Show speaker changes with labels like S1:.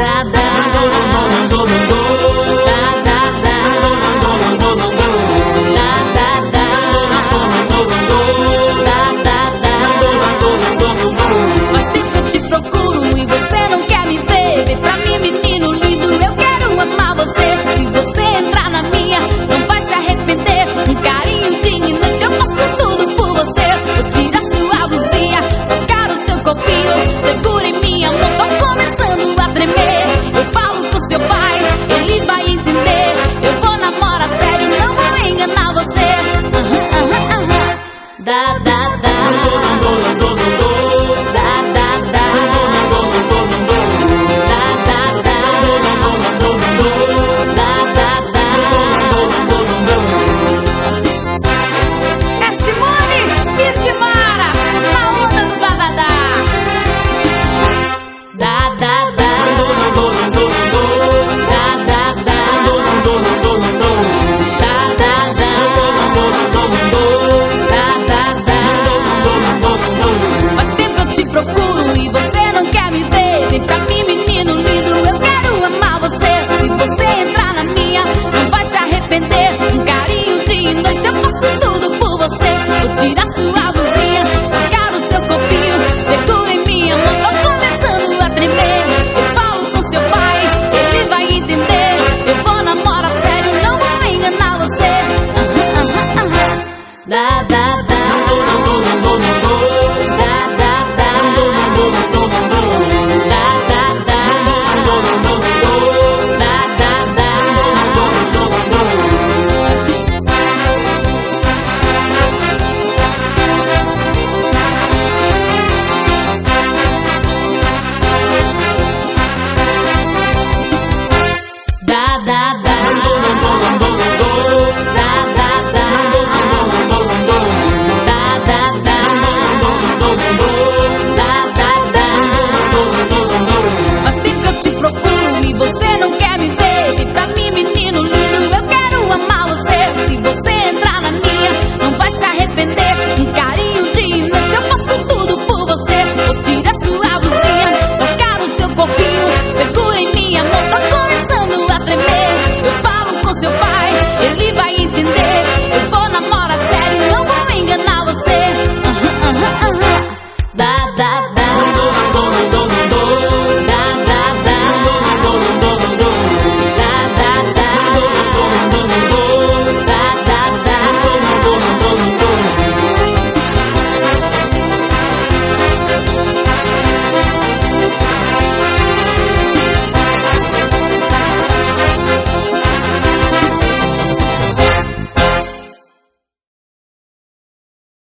S1: nada. da, da, da. Dando, dando, dando. faço tudo por você. Vou tirar sua blusinha, pegar o seu copinho, Segura minha mão, tô começando a tremer. Eu falo com seu pai, ele vai entender. Eu vou namorar sério, não vou enganar você. Ah, ah, ah, ah. ah. Dá, dá, você não quer me ver. Evita-me, tá menino lindo, eu quero amar você. Se você entrar na minha, não vai se arrepender. Um carinho de inês, eu faço tudo por você. Vou tirar sua blusinha, tocar o seu corpinho, segura em minha mão.